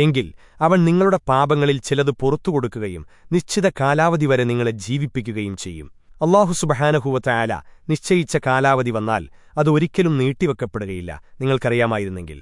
എങ്കിൽ അവൻ നിങ്ങളുടെ പാപങ്ങളിൽ ചിലത് പുറത്തുകൊടുക്കുകയും നിശ്ചിത കാലാവധി വരെ നിങ്ങളെ ജീവിപ്പിക്കുകയും ചെയ്യും. അള്ളാഹു സുബഹാനഹുവത്തായാല നിശ്ചയിച്ച കാലാവധി വന്നാൽ അത് ഒരിക്കലും നീട്ടിവെക്കപ്പെടുകയില്ല. നിങ്ങൾക്കറിയാമായിരുന്നെങ്കിൽ.